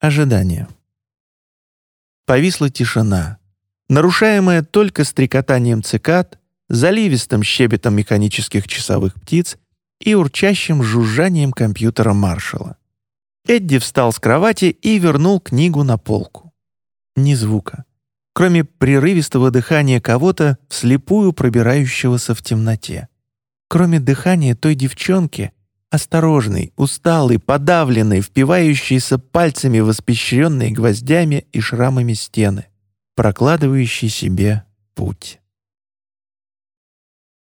Ожидание. Повисла тишина, нарушаемая только стрекотанием цикад, заливистым щебетом механических часовых птиц и урчащим жужжанием компьютера маршала. Эдди встал с кровати и вернул книгу на полку. Ни звука, кроме прерывистого дыхания кого-то, вслепую пробирающегося в темноте. Кроме дыхания той девчонки, осторожной, усталой, подавленной, впивающейся пальцами в испещренные гвоздями и шрамами стены, прокладывающей себе путь.